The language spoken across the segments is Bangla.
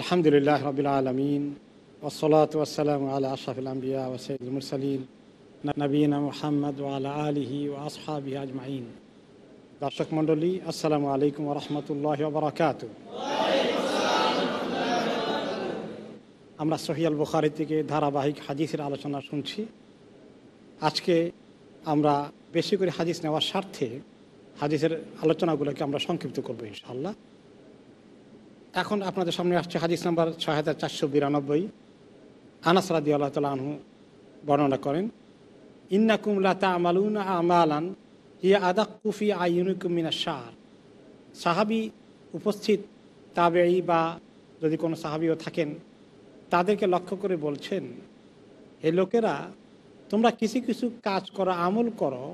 আলহামদুলিল্লাহ রবিল আলমিন ওসলাত ওসালাম আল্লাহ আশাফুল আম্বিয়া ওসৈদুল মুরসালিন নবীন মোহাম্মদ ওয়ালা আলিহি ও আসহাবি আজমাইন। দর্শক মণ্ডলী, আসসালামু আলাইকুম রহমতুল্লাহ বরাকাত। আমরা সহিয়াল বুখারি থেকে ধারাবাহিক হাদিসের আলোচনা শুনছি। আজকে আমরা বেশি করে হাদিস নেওয়ার স্বার্থে হাদিসের আলোচনাগুলোকে আমরা সংক্ষিপ্ত করব ইনশাল্লাহ এখন আপনাদের সামনে আসছে হাদিস নাম্বার ছয় হাজার চারশো বিরানব্বই। আনাস রাদি আল্লাহ তালা বর্ণনা করেন, ইন্নাকুম লাতা আমালুন আমালান ইয়া আদা কুফি আইনুকুমিনা সার সাহাবি উপস্থিত তাবেই বা যদি কোনো সাহাবিও থাকেন, তাদেরকে লক্ষ্য করে বলছেন এ লোকেরা, তোমরা কিছু কিছু কাজ করো, আমল করো,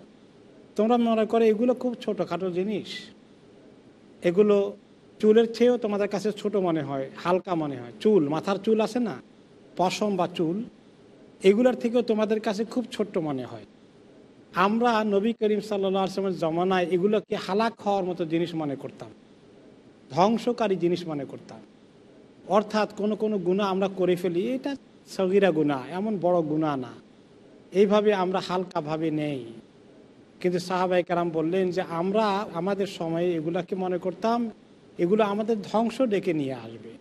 তোমরা মনে করো এগুলো খুব ছোটোখাটো জিনিস। এগুলো চুলের চেয়েও তোমাদের কাছে ছোট মনে হয়, হালকা মনে হয়। চুল, মাথার চুল আছে না? পশম বা চুল, এগুলোর থেকেও তোমাদের কাছে খুব ছোট্ট মনে হয়। আমরা নবী করিম সাল্লা আসলামের জমানায় এগুলোকে হালাক হওয়ার মতো জিনিস মনে করতাম। ধ্বংসকারী জিনিস মনে করতাম। অর্থাৎ কোনো কোনো গুণা আমরা করে ফেলি, এটা সগিরা গুণা এমন বড় গুণা না। এইভাবে আমরা হালকাভাবে নেই। কিন্তু সাহাবাই কারাম বললেন যে, আমরা আমাদের সময়ে এগুলাকে মনে করতাম এগুলো আমাদের ধ্বংস ডেকে নিয়ে আসবে।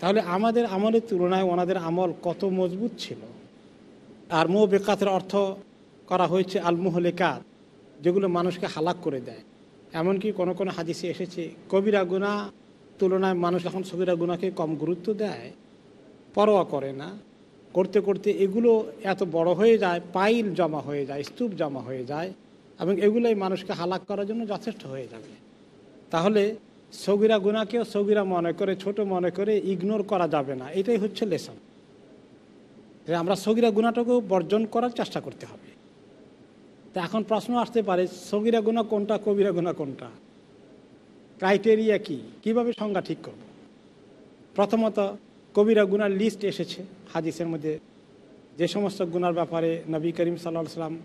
তাহলে আমাদের আমলের তুলনায় ওনাদের আমল কত মজবুত ছিল। আর মোহ বেকাতের অর্থ করা হয়েছে আলমোহলেকাত, যেগুলো মানুষকে হালাক করে দেয়। এমনকি কোনো কোনো হাদিসে এসেছে, কবিরা গুণা তুলনায় মানুষ এখন সবিরা গুণাকে কম গুরুত্ব দেয়, পরোয়া করে না। করতে করতে এগুলো এত বড় হয়ে যায়, পাইল জমা হয়ে যায়, স্তূপ জমা হয়ে যায়, এবং এগুলোই মানুষকে হালাক করার জন্য যথেষ্ট হয়ে যাবে। তাহলে সগিরা গুণাকেও সগিরা মনে করে, ছোট মনে করে ইগনোর করা যাবে না। এটাই হচ্ছে লেসন যে আমরা সগিরা গুণাটাকেও বর্জন করার চেষ্টা করতে হবে। তা এখন প্রশ্ন আসতে পারে, সগিরা গুণা কোনটা, কবিরা গুণা কোনটা? ক্রাইটেরিয়া কি? কীভাবে সংজ্ঞা ঠিক করব? প্রথমত, কবিরা গুনার লিস্ট এসেছে হাদিসের মধ্যে। যে সমস্ত গুনার ব্যাপারে নবী করিম সাল্লা সাল্লাম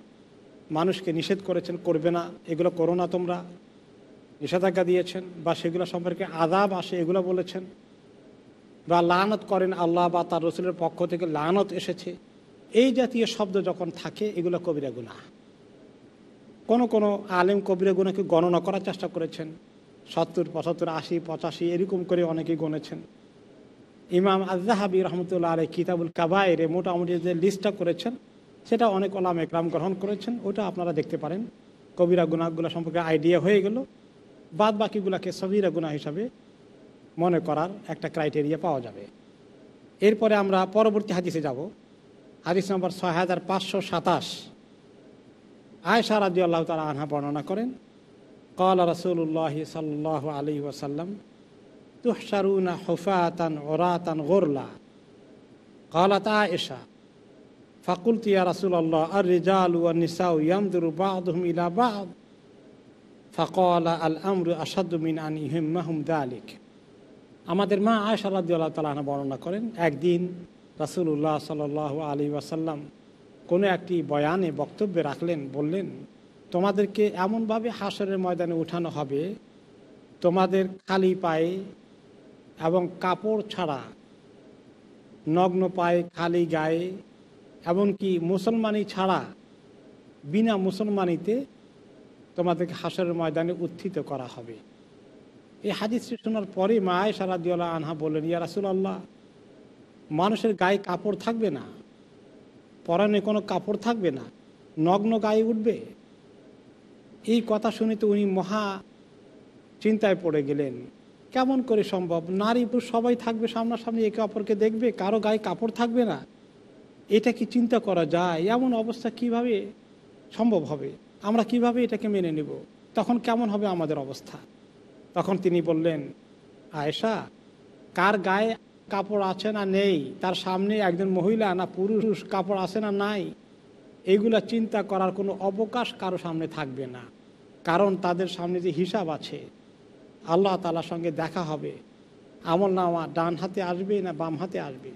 মানুষকে নিষেধ করেছেন, করবে না, এগুলো করো না তোমরা। নিষেধাজ্ঞা দিয়েছেন বা সেগুলো সম্পর্কে আদাব আসে, এগুলো বলেছেন। বা লানত করেন আল্লাহ বা তার রসুলের পক্ষ থেকে লানত এসেছে। এই জাতীয় শব্দ যখন থাকে, এগুলো কবিরা গুণা কোনো কোনো আলেম কবিরা গুণাকে গণনা করার চেষ্টা করেছেন। সত্তর, পঁচাত্তর, আশি, পঁচাশি, এরকম করে অনেকেই গণেছেন। ইমাম আজাহাবি রহমতুল্লাহ আলী কিতাবুল কাবায়ের মোটামুটি যে লিস্টটা করেছেন, সেটা অনেক ওলাম একরাম গ্রহণ করেছেন, ওটা আপনারা দেখতে পারেন। কবিরা গুণাগুলো সম্পর্কে আইডিয়া হয়ে গেল। বাদ বাকিগুলোকে সবিরা গুণা হিসাবে মনে করার একটা ক্রাইটেরিয়া পাওয়া যাবে এরপরে আমরা পরবর্তী হাদিসে যাব হাদিস নম্বর ছয় হাজার পাঁচশো সাতাশ আয়সা রাজি আল্লাহ তালা আনহা বর্ণনা করেন কল রসুল্লাহ সাল্লাহ আলী ওয়াসাল্লাম তুহসারুনা হুফাতান ওরাতান গোরলা قالت عائشة فقلت يا رسول الله الرجال والنساء ينظر بعضهم إلى بعض ফকল আল আমরু আসাদুমিন আন ইহিম মাহমুদ আমাদের মা আয়সা তালাহা বর্ণনা করেন, একদিন রাসুল্লাহ সাল আলী ওয়াসাল্লাম কোনো একটি বয়ানে বক্তব্যে রাখলেন, বললেন, তোমাদেরকে এমনভাবে হাসরের ময়দানে উঠানো হবে, তোমাদের খালি পায়ে এবং কাপড় ছাড়া, নগ্ন পায়ে খালি গায়ে, এমনকি মুসলমানি ছাড়া, বিনা মুসলমানিতে তোমাদেরকে হাসরের ময়দানে উত্থিত করা হবে। এই হাদিসটি শোনার পরে মায় সারাদিওয়ালা আনহা বললেন, ইয়া রাসুলাল্লাহ, মানুষের গায়ে কাপড় থাকবে না? পরানে কোনো কাপড় থাকবে না? নগ্ন গায়ে উঠবে? এই কথা শুনে তো উনি মহা চিন্তায় পড়ে গেলেন। কেমন করে সম্ভব? নারী পুরুষ সবাই থাকবে সামনাসামনি একে অপরকে দেখবে, কারও গায়ে কাপড় থাকবে না? এটা কি চিন্তা করা যায়? এমন অবস্থা কীভাবে সম্ভব হবে? আমরা কীভাবে এটাকে মেনে নেব? তখন কেমন হবে আমাদের অবস্থা? তখন তিনি বললেন, আয়েশা, কার গায়ে কাপড় আছে না নেই? তার সামনে একজন মহিলা না পুরুষ? কাপড় আছে না নাই? এইগুলা চিন্তা করার কোনো অবকাশ কারও সামনে থাকবে না। কারণ তাদের সামনে যে হিসাব আছে, আল্লাহ তালার সঙ্গে দেখা হবে। আমল নামা ডান হাতে আসবে না বাম হাতে আসবে?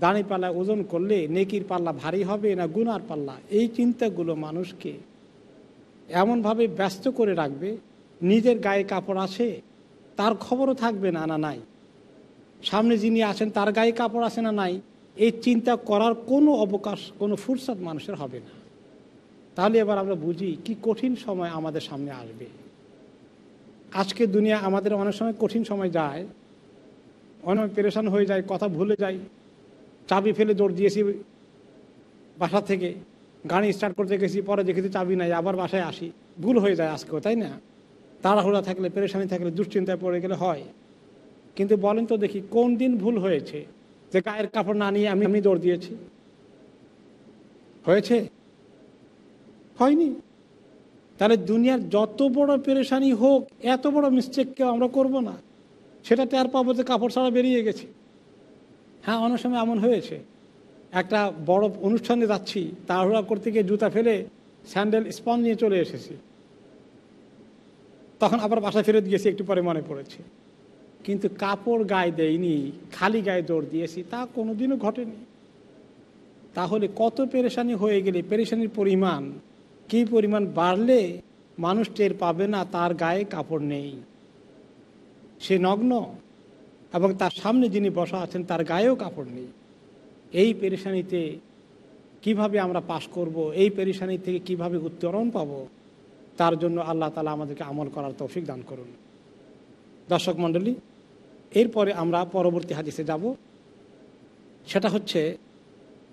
দাঁড়ি পাল্লায় ওজন করলে নেকির পাল্লা ভারী হবে না গুনার পাল্লা? এই চিন্তাগুলো মানুষকে এমনভাবে ব্যস্ত করে রাখবে, নিজের গায়ে কাপড় আছে, তার খবরও থাকবে না না, নাই। সামনে যিনি আছেন, তার গায়ে কাপড় আছে না, নাই, এই চিন্তা করার কোনো অবকাশ, কোনো ফুরসত মানুষের হবে না। তাহলে এবার আমরা বুঝি কি কঠিন সময় আমাদের সামনে আসবে। আজকে দুনিয়া আমাদের অনেক সময় কঠিন সময় যায়, অনেক পেরেশান হয়ে যায়, কথা ভুলে যায় চাবি ফেলে দৌড় দিয়েছি বাসা থেকে। গাড়ি স্টার্ট করতে গেছি, পরে দেখেছি চাবি নাই, আবার বাসায় আসি। ভুল হয়ে যায় আজকেও, তাই না? তাড়াহুড়া থাকলে, পেরেশানি থাকলে, দুশ্চিন্তায় পড়ে গেলে হয়। কিন্তু বলেন তো দেখি, কোন দিন ভুল হয়েছে? যে গায়ের কাপড় না নিয়ে আমি আমি দৌড় দিয়েছি। হয়েছে? হয়নি। তাহলে দুনিয়ার যত বড় পেরেশানি হোক, এত বড় মিস্টেক কেউ আমরা করব না। সেটা টের পাবো যে কাপড় ছাড়া বেরিয়ে গেছে। হ্যাঁ অনেক সময় এমন হয়েছে। একটা বড় অনুষ্ঠানে যাচ্ছি, তাড়াহুড়া করতে গিয়ে জুতা ফেলে স্যান্ডেল, স্পঞ্জ নিয়ে চলে এসেছি। তখন আবার বাসা ফেরত গিয়েছি, একটু পরে মনে পড়েছে। কিন্তু কাপড় গায়ে দেয়নি খালি গায়ে দৌড় দিয়েছি, তা কোনোদিনও ঘটেনি। তাহলে কত পেরেশানি হয়ে গেলে, পেরেশানির পরিমাণ, কী পরিমাণ বাড়লে মানুষ টের পাবে না তার গায়ে কাপড় নেই? সে নগ্ন এবং তার সামনে যিনি বসা আছেন, তার গায়েও কাপড় নেই। এই পেরেশানিতে কীভাবে আমরা পাশ করব? এই পেরেশানি থেকে কীভাবে উত্তরণ পাব? তার জন্য আল্লাহ তালা আমাদেরকে আমল করার তৌফিক দান করুন। দর্শক মণ্ডলী, এরপরে আমরা পরবর্তী হাদিসে যাব। সেটা হচ্ছে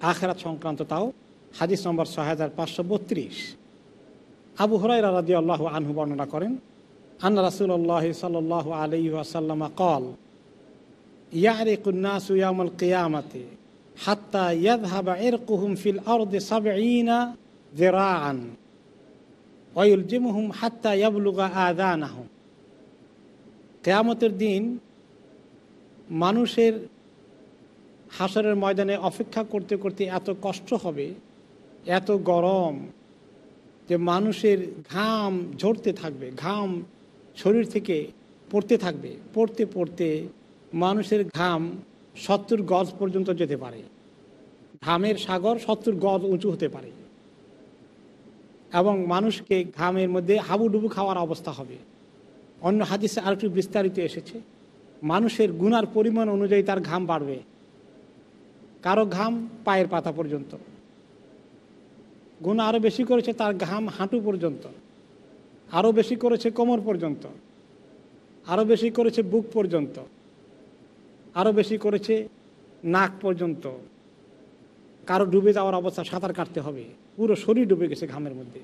আখেরাত সংক্রান্ত তাও। হাদিস নম্বর ছয় হাজার পাঁচশো বত্রিশ। আবু হরাই রাদি আল্লাহ আনহু বর্ণনা করেন, আন্না রাসুল্লাহ সাল আলি আসাল্লামা কল ইয়ারিকুন্নাসু ইয়ামুল কিয়ামাতে। হাত্তা ইয়াদহাবা ইরকুহুম ফিল আরদে সাবঈনা যিরাআন। ওয়া ইলজিমুহুম হাত্তা ইয়াবলুগা আযানাহুম। কিয়ামতের দিন মানুষের হাসরের ময়দানে অপেক্ষা করতে করতে এত কষ্ট হবে, এত গরম যে মানুষের ঘাম ঝরতে থাকবে, ঘাম শরীর থেকে পড়তে থাকবে। পড়তে পড়তে মানুষের ঘাম সত্তর গজ পর্যন্ত যেতে পারে। ঘামের সাগর সত্তর গজ উঁচু হতে পারে। এবং মানুষকে ঘামের মধ্যে হাবুডুবু খাওয়ার অবস্থা হবে। অন্য হাদিসে আরেকটু বিস্তারিত এসেছে। মানুষের গুনার পরিমাণ অনুযায়ী তার ঘাম বাড়বে। কারও ঘাম পায়ের পাতা পর্যন্ত। গুণ আরও বেশি করেছে তার ঘাম হাঁটু পর্যন্ত। আরও বেশি করেছে কোমর পর্যন্ত। আরও বেশি করেছে বুক পর্যন্ত। আরও বেশি করেছে নাক পর্যন্ত। কারও ডুবে যাওয়ার অবস্থা সাঁতার কাটতে হবে। পুরো শরীর ডুবে গেছে ঘামের মধ্যে।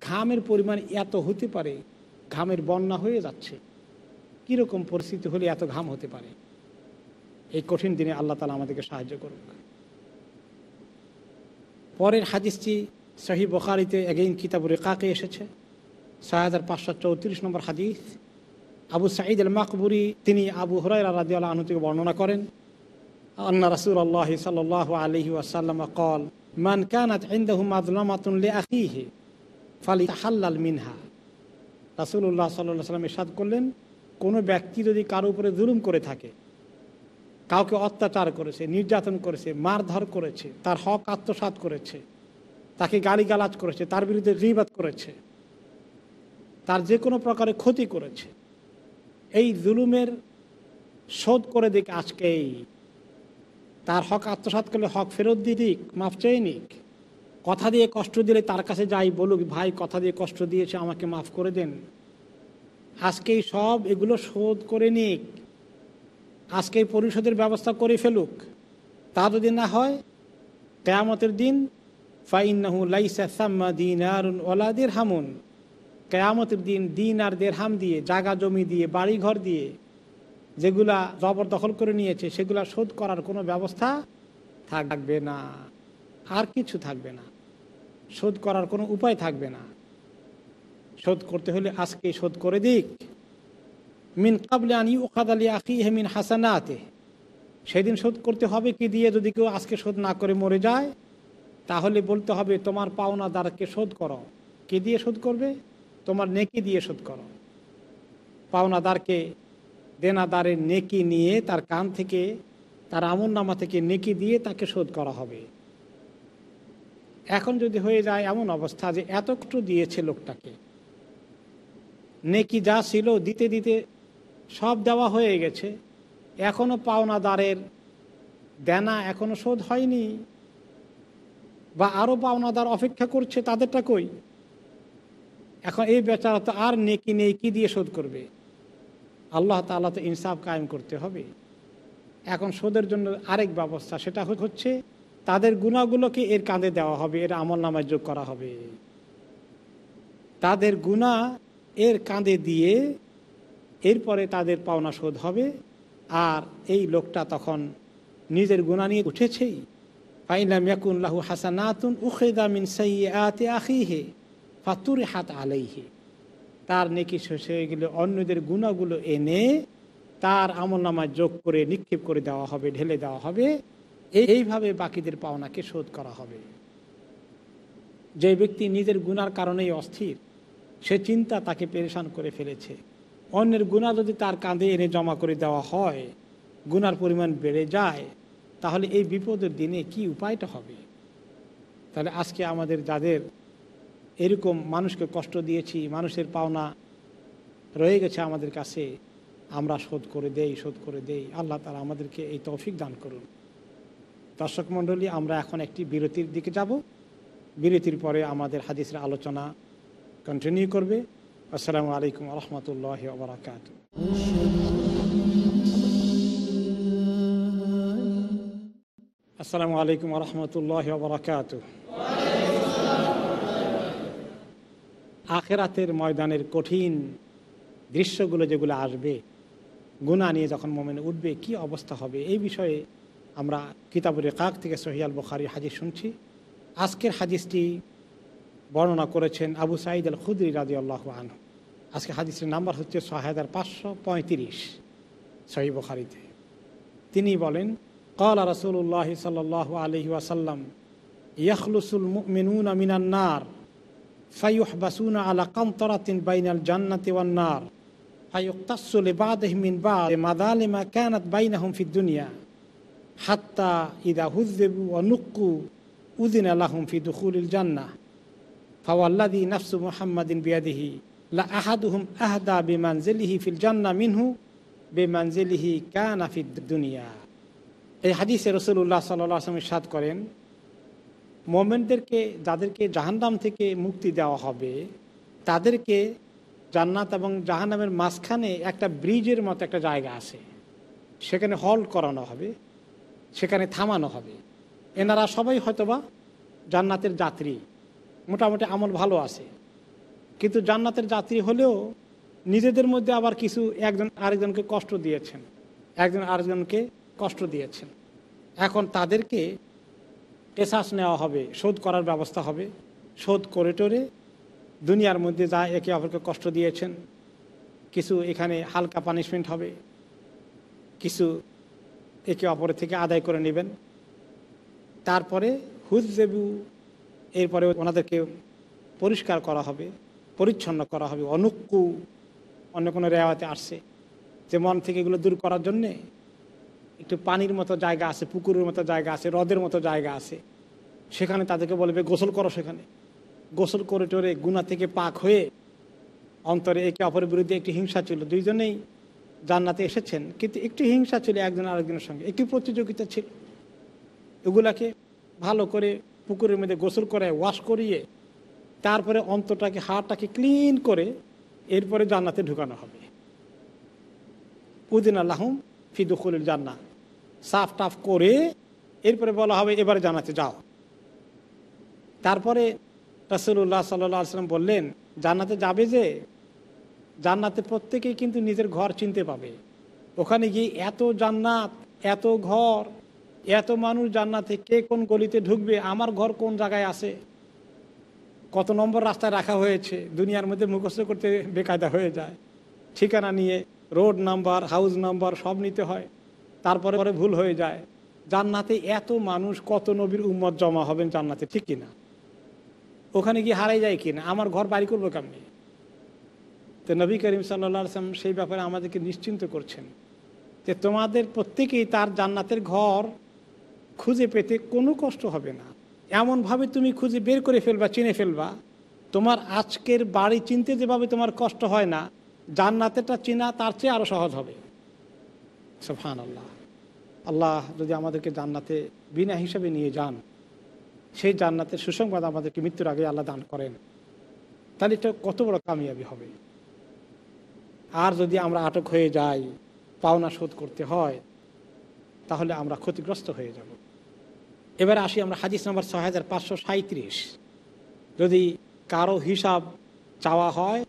ঘামের পরিমাণ এত হতে পারে, ঘামের বন্যা হয়ে যাচ্ছে। কীরকম পরিস্থিতি হলে এত ঘাম হতে পারে? এই কঠিন দিনে আল্লাহ তালা আমাদেরকে সাহায্য করুক। পরের হাদিসটি সহি বখারিতে এগেইন কিতাবুর কাকে এসেছে। ছয় হাজার পাঁচশো চৌত্রিশ নম্বর হাদিস। আবু সাঈদ আল মাকবুরি তিনি আবু হরাই রাজি আল্লাহ থেকে বর্ণনা করেন, আন্না রাসুল আল্লাহ সাল আলহি ওয়াসাল্লাম কল মান কানাত ফালি হাল্লাল মিনহা। রাসুল্লাহ সাল্লাহ সাল্লাম ইসাদ করলেন, কোনো ব্যক্তি যদি কারও উপরে জুলুম করে থাকে, কাউকে অত্যাচার করেছে, নির্যাতন করেছে, মারধর করেছে, তার হক আত্মসাত করেছে, তাকে গালিগালাজ করেছে, তার বিরুদ্ধে রিবাদ করেছে, তার যে কোনো প্রকারে ক্ষতি করেছে এই জুলুমের শোধ করে দিক আজকেই। তার হক আত্মসাত করলে হক ফেরত দিয়ে দিক, মাফ চেয়ে নিক। কথা দিয়ে কষ্ট দিলে তার কাছে যাই বলুক, ভাই, কথা দিয়ে কষ্ট দিয়েছে আমাকে মাফ করে দেন। আজকেই সব এগুলো শোধ করে নিক। আজকে পরিশোধের ব্যবস্থা করে ফেলুক। তা যদি না হয়, কেয়ামতের দিন ফাইনাহু লাইসা সাম্মা দিন আর ওলাদের হামুন কেয়ামতের দিন দিন আর দেড়হাম দিয়ে জাগা জমি দিয়ে বাড়ি ঘর দিয়ে যেগুলা জবরদখল করে নিয়েছে, সেগুলা শোধ করার কোনো ব্যবস্থা থাকবে না। আর কিছু থাকবে না। শোধ করার কোনো উপায় থাকবে না। শোধ করতে হলে আজকে শোধ করে দিক। মিন কাবলে আনি ওখাদ আলী আকি হেমিন হাসানাতে। সেদিন শোধ করতে হবে কি দিয়ে? যদি কেউ আজকে শোধ না করে মরে যায়, তাহলে বলতে হবে তোমার পাওনাদারকে শোধ করো। কে দিয়ে শোধ করবে? তোমার নেকি দিয়ে শোধ করো। পাওনাদারকে, দেনাদারের নেকি নিয়ে তার কান থেকে, তার আমন নামা থেকে নেকি দিয়ে তাকে শোধ করা হবে। এখন যদি হয়ে যায় এমন অবস্থা যে এত একটু দিয়েছে লোকটাকে। নেকি যা ছিল দিতে দিতে সব দেওয়া হয়ে গেছে। এখনও পাওনাদারের দেনা এখনও শোধ হয়নি। বা আরও পাওনাদার অপেক্ষা করছে, তাদেরটা কই? এখন এই বেচারা তো আর নেকি নেই কি দিয়ে শোধ করবে। আল্লাহ তাল্লাহ তো ইনসাফ কায়েম করতে হবে। এখন শোধের জন্য আরেক ব্যবস্থা, সেটা হচ্ছে তাদের গুণাগুলোকে এর কাঁধে দেওয়া হবে, এর আমল নামায় যোগ করা হবে। তাদের গুণা এর কাঁধে দিয়ে এরপরে তাদের পাওনা শোধ হবে। আর এই লোকটা তখন নিজের গুণা নিয়ে উঠেছেই। ফাইলাম ইয়াকুল্লাহু হাসানাতুন উখেদা মিন সাইয়াতে আখিহে। ফাতুরে হাত আলাইহে। তার নেকি শেষ হয়ে গেলে অন্যদের গুণাগুলো এনে তার আমল নামায় যোগ করে, নিক্ষেপ করে দেওয়া হবে, ঢেলে দেওয়া হবে। এইভাবে বাকিদের পাওনাকে শোধ করা হবে। যে ব্যক্তি নিজের গুনার কারণেই অস্থির, সে চিন্তা তাকে পেরেশান করে ফেলেছে। অন্যের গুণা যদি তার কাঁধে এনে জমা করে দেওয়া হয় গুনার পরিমাণ বেড়ে যায়, তাহলে এই বিপদের দিনে কি উপায়টা হবে? তাহলে আজকে আমাদের যাদের এরকম মানুষকে কষ্ট দিয়েছি, মানুষের পাওনা রয়ে গেছে আমাদের কাছে, আমরা শোধ করে দেই, শোধ করে দেই। আল্লাহ তারা আমাদেরকে এই তৌফিক দান করুন। দর্শক মণ্ডলী, আমরা এখন একটি বিরতির দিকে যাব। বিরতির পরে আমাদের হাদিসের আলোচনা কন্টিনিউ করবে। আসসালামু আলাইকুম রহমতুল্লাহ বরাকাত আসসালামু আলাইকুম রহমতুল্লাহ বরাকাত আখেরাতের ময়দানের কঠিন দৃশ্যগুলো যেগুলো আসবে গুণা নিয়ে যখন মোমেন উঠবে, কি অবস্থা হবে? এই বিষয়ে আমরা কিতাবুর কাক থেকে সহিয়াল বখারি হাজির শুনছি। আজকের হাদিসটি বর্ণনা করেছেন আবু সাঈদ আল খুদ্রি রাজি আল্লাহ আন আজকে হাদিসের নাম্বার হচ্ছে ছয় হাজার পাঁচশো পঁয়ত্রিশ সহি বখারিতে। তিনি বলেন কল রসুল্লাহ সাল আলহি ওয়াসাল্লাম, ইয়াখলুসুল মিনুন আমিনান্নার ফাইহবাসুনা আলা কান্তরাতিন বাইনাল জান্নাতি ওয়ান্নার ফাইয়ুক্তাসু লিবাদিহি মিন বাদ মাদালিমা কানাত বাইনাহুম ফিদ দুনিয়া হাত্তা ইদা হুযযিবু ওয়া নুক্কু উযিনা লাহুম ফি দুখুলিল জান্নাহ ফাওয়াল্লাযী নাফসু মুহাম্মাদিন বিয়াদিহি লা আহাদুহুম আহদা বিমানজিলিহি ফিল জান্নাহ মিনহু বিমানজিলিহি কানা ফিদ দুনিয়া এই হাদিসে রসুল্লাহ সাল্লাহ আসলাম সাদ করেন মোমেনদেরকে, যাদেরকে জাহান্নাম থেকে মুক্তি দেওয়া হবে, তাদেরকে জান্নাত এবং জাহান্নামের মাঝখানে একটা ব্রিজের মতো একটা জায়গা আছে। সেখানে হল্ট করানো হবে, সেখানে থামানো হবে। এনারা সবাই হয়তোবা জান্নাতের যাত্রী, মোটামুটি আমল ভালো আছে। কিন্তু জান্নাতের যাত্রী হলেও নিজেদের মধ্যে আবার কিছু একজন আরেকজনকে কষ্ট দিয়েছেন, একজন আরেকজনকে কষ্ট দিয়েছেন। এখন তাদেরকে টেসাস নেওয়া হবে, শোধ করার ব্যবস্থা হবে। শোধ করে টোরে দুনিয়ার মধ্যে যা একে অপরকে কষ্ট দিয়েছেন, কিছু এখানে হালকা পানিশমেন্ট হবে, কিছু একে অপরের থেকে আদায় করে নেবেন। তারপরে হুজেবু, এরপরে ওনাদেরকে পরিষ্কার করা হবে, পরিচ্ছন্ন করা হবে। অনুক্কু অন্য কোনো রেওয়াতে আসছে। যে মন থেকে এগুলো দূর করার জন্যে একটু পানির মতো জায়গা আছে, পুকুরের মতো জায়গা আছে, হ্রদের মতো জায়গা আছে। সেখানে তাদেরকে বলবে, গোসল করো সেখানে। গোসল করে টোরে গুনা থেকে পাক হয়ে অন্তরে একে অপরের বিরুদ্ধে একটি হিংসা ছিল। দুইজনেই জান্নাতে এসেছেন, কিন্তু একটি হিংসা ছিল একজন আরেকজনের সঙ্গে। একটি প্রতিযোগিতা ছিল। এগুলাকে ভালো করে পুকুরের মধ্যে গোসল করে, ওয়াশ করিয়ে তারপরে অন্তরটাকে, হাড়টাকে ক্লিন করে এরপরে জান্নাতে ঢুকানো হবে। উদিন আল্লাহম ফিদুকুল জান্না সাফ টাফ করে এরপরে বলা হবে, এবারে জানাতে যাও। তারপরে রাসুল্লাহ সাল্লাহ সাল্লাম বললেন, জান্নাতে যাবে যে? জান্নাতে প্রত্যেকেই কিন্তু নিজের ঘর চিনতে পাবে। ওখানে গিয়ে এত জান্নাত, এত ঘর, এত মানুষ জান্নাতে কে কোন গলিতে ঢুকবে, আমার ঘর কোন জায়গায় আছে? কত নম্বর রাস্তায় রাখা হয়েছে, দুনিয়ার মধ্যে মুখস্থ করতে বেকায়দা হয়ে যায়। ঠিকানা নিয়ে রোড নাম্বার, হাউস নাম্বার সব নিতে হয়। তারপরে পরে ভুল হয়ে যায়। জান্নাতে এত মানুষ, কত নবীর উম্মত জমা হবেন জান্নাতে, ঠিক কিনা? ওখানে গিয়ে হারাই যায় কিনা? আমার ঘর বাড়ি করব কেমনি? তো নবী করিম সাল্লা আসলাম সেই ব্যাপারে আমাদেরকে নিশ্চিন্ত করছেন যে তোমাদের প্রত্যেকেই তার জান্নাতের ঘর খুঁজে পেতে কোনো কষ্ট হবে না। এমনভাবে তুমি খুঁজে বের করে ফেলবা, চিনে ফেলবা। তোমার আজকের বাড়ি চিনতে যেভাবে তোমার কষ্ট হয় না, জান্নাতেরটা চেনা তার চেয়ে আরও সহজ হবে। সোফান আল্লাহ আল্লাহ যদি আমাদেরকে জান্নাতে বিনা হিসাবে নিয়ে যান, সেই জান্নাতের সুসংবাদ আমাদেরকে মৃত্যুর আগে আল্লাহ দান করেন। তাহলে এটা কত বড় কামিয়াবি হবে। আর যদি আমরা আটক হয়ে যাই, পাওনা শোধ করতে হয়, তাহলে আমরা ক্ষতিগ্রস্ত হয়ে যাব। এবার আসি আমরা হাদিস নাম্বার ছয় হাজার পাঁচশো সাঁত্রিশ যদি কারও হিসাব চাওয়া হয়,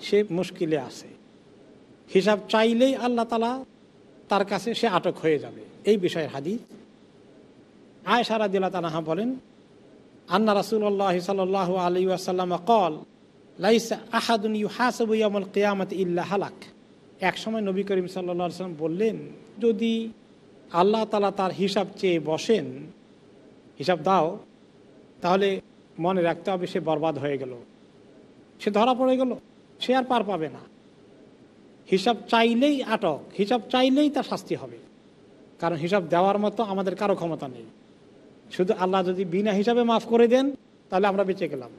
সে মুশকিলে আছে। হিসাব চাইলেই আল্লাহ তালা তার কাছে সে আটক হয়ে যাবে। এই বিষয়ের হাদিস। আয়সারা দিল্লা তানাহা বলেন, আন্না রাসুল্লাহ সাল আলী আসাল্লাম কল লাইসা আহাদুন ইউ হাসবু ইয়ামল কেয়ামত ইল্লা হালাক। এক সময় নবী করিম সাল্লা সাল্লাম বললেন, যদি আল্লাহ তালা তার হিসাব চেয়ে বসেন, হিসাব দাও, তাহলে মনে রাখতে হবে সে বরবাদ হয়ে গেল। সে ধরা পড়ে গেল, সে আর পার পাবে না। হিসাব চাইলেই আটক, হিসাব চাইলেই তার শাস্তি হবে। কারণ হিসাব দেওয়ার মতো আমাদের কারও ক্ষমতা নেই। শুধু আল্লাহ যদি বিনা হিসাবে মাফ করে দেন, তাহলে আমরা বেঁচে গেলাম।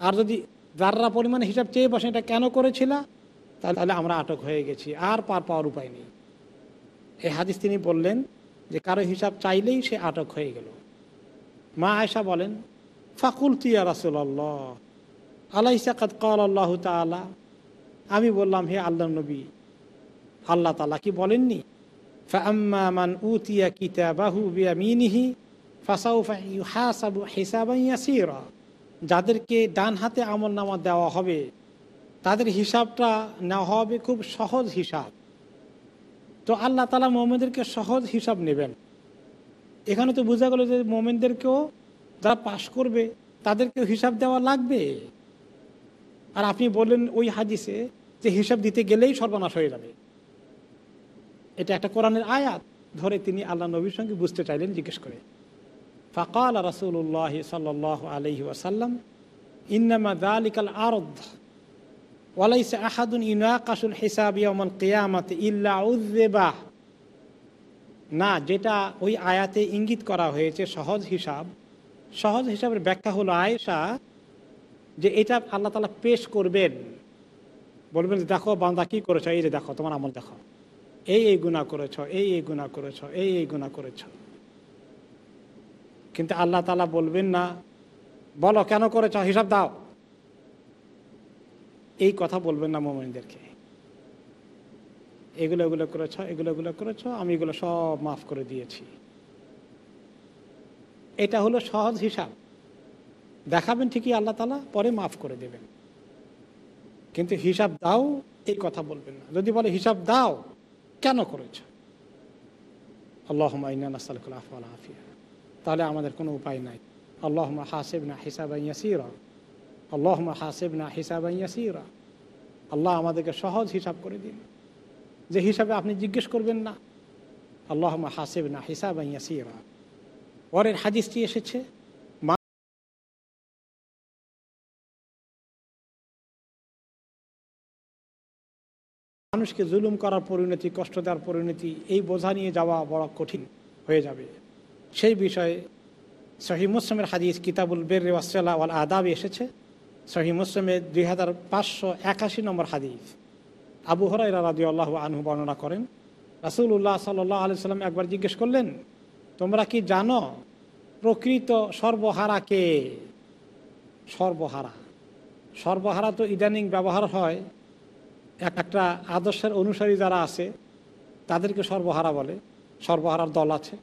আর যদি যাররা পরিমাণে হিসাব চেয়ে বসে এটা কেন করেছিল, তাহলে আমরা আটক হয়ে গেছি, আর পার পাওয়ার উপায় নেই। এই হাদিস তিনি বললেন যে কারও হিসাব চাইলেই সে আটক হয়ে গেল। মা আয়সা বলেন ফাকুল তিয়া রাসুল্লাহ আলাইসাকাত কল আল্লাহ তালা আমি বললাম, হে আল্লাহ নবী, আল্লাহ তালা কি বলেননি? মান উতিয়া যাদেরকে ডান হাতে আমল নামা দেওয়া হবে, তাদের হিসাবটা নেওয়া হবে খুব সহজ হিসাব। তো আল্লাহ তালা মোমেনদেরকে সহজ হিসাব নেবেন। এখানে তো বোঝা গেল যে মোমেনদেরকেও যারা পাশ করবে, তাদেরকেও হিসাব দেওয়া লাগবে। আর আপনি বললেন ওই হাদিসে যে হিসাব দিতে গেলেই সর্বনাশ হয়ে যাবে। এটা একটা কোরআনের আয়াত ধরে তিনি আল্লাহ নবীর সঙ্গে বুঝতে চাইলেন, জিজ্ঞেস করে। ফকাল রসুল্লাহ সাল আলহি ওয়াসাল্লাম, ইন্নামা দালিকাল আরদ, ওয়ালাইসে আহাদুন উদ্দেবাহ না, যেটা ওই আয়াতে ইঙ্গিত করা হয়েছে সহজ হিসাব। সহজ হিসাবের ব্যাখ্যা হলো আয়েশা যে এটা আল্লাহ তালা পেশ করবেন। বলবেন যে, দেখো বান্দা কী করেছ? এই যে দেখো, তোমার আমল দেখো। এই এই গুণা করেছ, এই এই গুণা করেছ, এই এই গুণা করেছ। কিন্তু আল্লাহ তালা বলবেন না, বলো, কেন করেছ? হিসাব দাও। এই কথা বলবেন না মোমিনদেরকে। এগুলো এগুলো করেছ, এগুলো এগুলো করেছ, আমি এগুলো সব মাফ করে দিয়েছি। এটা হলো সহজ হিসাব। দেখাবেন ঠিকই আল্লাহ তালা পরে মাফ করে দেবেন। কিন্তু হিসাব দাও, এই কথা বলবেন না। যদি বলে হিসাব দাও, কেন করেছ? আল্লাহ আফিয়া। তাহলে আমাদের কোনো উপায় নাই। আল্লাহ হাসেব না হিসাব আল্লাহ হাসেব না হিসাব আল্লাহ আমাদেরকে সহজ হিসাব করে দিন। যে হিসাবে আপনি জিজ্ঞেস করবেন না। আল্লাহ হাসেব না হিসাব ইয়াসিরা। পরের হাদিসটি এসেছে মানুষকে জুলুম করার পরিণতি, কষ্ট দেওয়ার পরিণতি, এই বোঝা নিয়ে যাওয়া বড় কঠিন হয়ে যাবে। সেই বিষয়ে সহি মুসলিমের হাদিস কিতাবুল বের ওয়াসাল্লাহ আদাব এসেছে। সহি মুসলিমের দুই হাজার পাঁচশো একাশি নম্বর হাদিস। আবু হরাই রাদি আল্লাহ আনহু বর্ণনা করেন রাসুল্লাহ সাল্লাহ আলি সাল্লাম একবার জিজ্ঞেস করলেন, তোমরা কি জানো প্রকৃত সর্বহারা কে? সর্বহারা। সর্বহারা তো ইদানিং ব্যবহার হয় একটা আদর্শের অনুসারী যারা আছে, তাদেরকে সর্বহারা বলে, সর্বহারার দল আছে।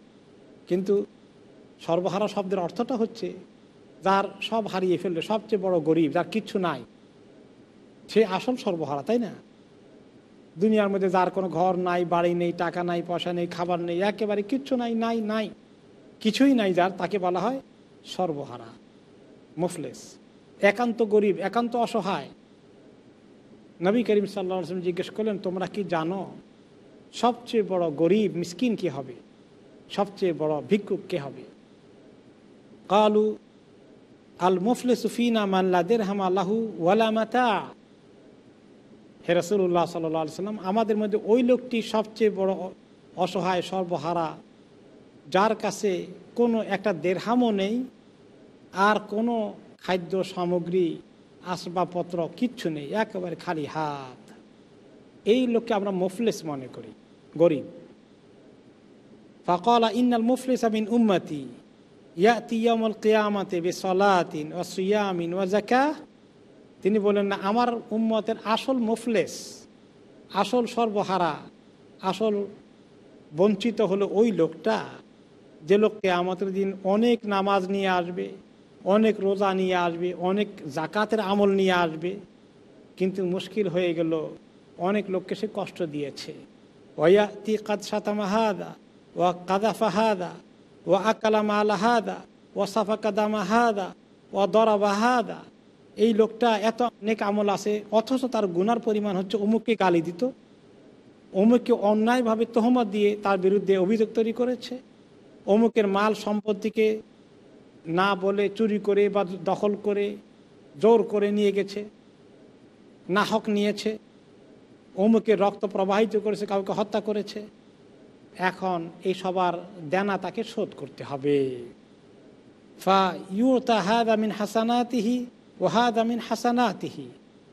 কিন্তু সর্বহারা শব্দের অর্থটা হচ্ছে, যার সব হারিয়ে ফেললে সবচেয়ে বড় গরিব, যার কিচ্ছু নাই, সে আসল সর্বহারা, তাই না? দুনিয়ার মধ্যে যার কোনো ঘর নাই, বাড়ি নেই, টাকা নাই, পয়সা নেই, খাবার নেই, একেবারে কিচ্ছু নাই নাই নাই, কিছুই নাই যার, তাকে বলা হয় সর্বহারা, মুফলেস, একান্ত গরিব, একান্ত অসহায়। নবী করিম সাল্লা জিজ্ঞেস করলেন, তোমরা কি জানো সবচেয়ে বড় গরিব মিসকিন কি হবে? সবচেয়ে বড় ভিক্ষুক কে হবে? কালু, আল মুফলে সুফিনা মাল্লাদের হামাল্লাহু ওয়ালামাতা হে রসুল্লাহ সাল্লাহ সাল্লাম আমাদের মধ্যে ওই লোকটি সবচেয়ে বড় অসহায়, সর্বহারা, যার কাছে কোনো একটা দেড়হামও নেই, আর কোনো খাদ্য সামগ্রী আসবাবপত্র, কিচ্ছু নেই, একেবারে খালি হাত। এই লোককে আমরা মুফলেস মনে করি, গরিব। ফকলা ইন্নাল মুফলিস আমিন উম্মতি, ইয়াতি ইয়ামুল কিয়ামাতে বে সলাতিন ও সুয়ামিন ও জাকা তিনি বলেন, না, আমার উম্মতের আসল মুফলেস, আসল সর্বহারা, আসল বঞ্চিত হলো ওই লোকটা, যে লোককে আমাদের দিন অনেক নামাজ নিয়ে আসবে অনেক রোজা নিয়ে আসবে, অনেক জাকাতের আমল নিয়ে আসবে, কিন্তু মুশকিল হয়ে গেল। অনেক লোককে সে কষ্ট দিয়েছে। ওয়া তি কাদ সাতামাহাদা ওয়া কাদা ফাহাদা ও আকালাম আলাহাদা ও সাফা কাদামা হাদা ও এই লোকটা এত অনেক আমল আছে, অথচ তার গুনার পরিমাণ হচ্ছে অমুককে গালি দিত, অমুককে অন্যায়ভাবে তহমত দিয়ে তার বিরুদ্ধে অভিযোগ তৈরি করেছে, অমুকের মাল সম্পত্তিকে না বলে চুরি করে বা দখল করে, জোর করে নিয়ে গেছে, না হক নিয়েছে অমুকের রক্ত প্রবাহিত করেছে, কাউকে হত্যা করেছে। এখন এই সবার দেনা তাকে শোধ করতে হবে। ফা ইউতা হাদ আমিন হাসানাতিহি ও হাদ আমিন হাসানাতিহি।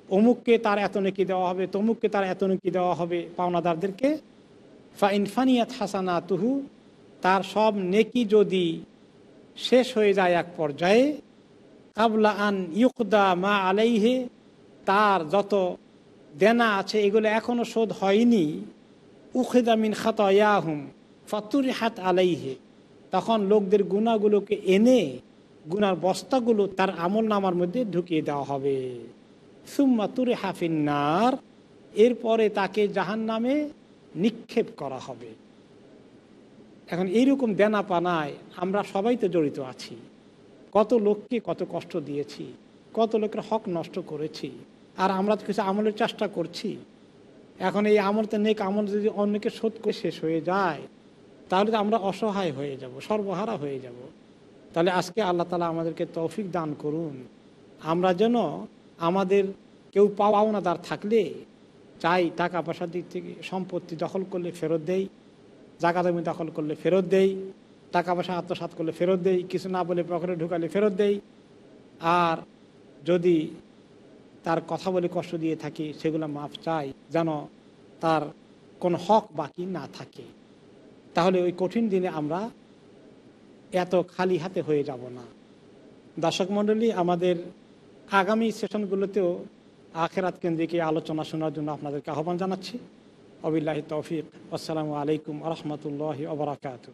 অমুককে তার এত নেকি দেওয়া হবে, তমুককে তার এত নেকি দেওয়া হবে পাওনাদারদেরকে। ফা ইনফানিয়াত হাসানাতুহু, তার সব নেকি যদি শেষ হয়ে যায় এক পর্যায়ে। কাবলা আন ইউকদা মা আলাইহে, তার যত দেনা আছে এগুলো এখনও শোধ হয়নি। উখেদামিন খাতায়াহুম ফাতুরি হাত আলাইহে। তখন লোকদের গুণাগুলোকে এনে গুনার বস্তাগুলো তার আমল নামার মধ্যে ঢুকিয়ে দেওয়া হবে। সুম্মা তুরে হাফিন্নার এরপরে তাকে জাহান নামে নিক্ষেপ করা হবে। এখন এইরকম দেনা পানায় আমরা সবাই তো জড়িত আছি। কত লোককে কত কষ্ট দিয়েছি, কত লোকের হক নষ্ট করেছি, আর আমরা তো কিছু আমলের চেষ্টা করছি। এখন এই আমলতে নেক আমল যদি অন্যকে শোধ করে শেষ হয়ে যায়, তাহলে তো আমরা অসহায় হয়ে যাব, সর্বহারা হয়ে যাব। তাহলে আজকে আল্লাহ তালা আমাদেরকে তৌফিক দান করুন। আমরা যেন আমাদের কেউ পাওনাদার থাকলে, চাই টাকা পয়সার দিক থেকে সম্পত্তি দখল করলে ফেরত দেই। জায়গা জমি দখল করলে ফেরত দেই, টাকা পয়সা আত্মসাত করলে ফেরত দেই, কিছু না বলে পকেটে ঢুকালে ফেরত দেই। আর যদি তার কথা বলে কষ্ট দিয়ে থাকি, সেগুলো মাফ চাই, যেন তার কোনো হক বাকি না থাকে। তাহলে ওই কঠিন দিনে আমরা এত খালি হাতে হয়ে যাব না। দর্শক মণ্ডলী, আমাদের আগামী সেশনগুলোতেও আখেরাত কেন্দ্রিক আলোচনা শোনার জন্য আপনাদেরকে আহ্বান জানাচ্ছি। অবিল্লাহি তৌফিক আসসালামু আলাইকুম রহমতুল্লাহ ওবরাকাত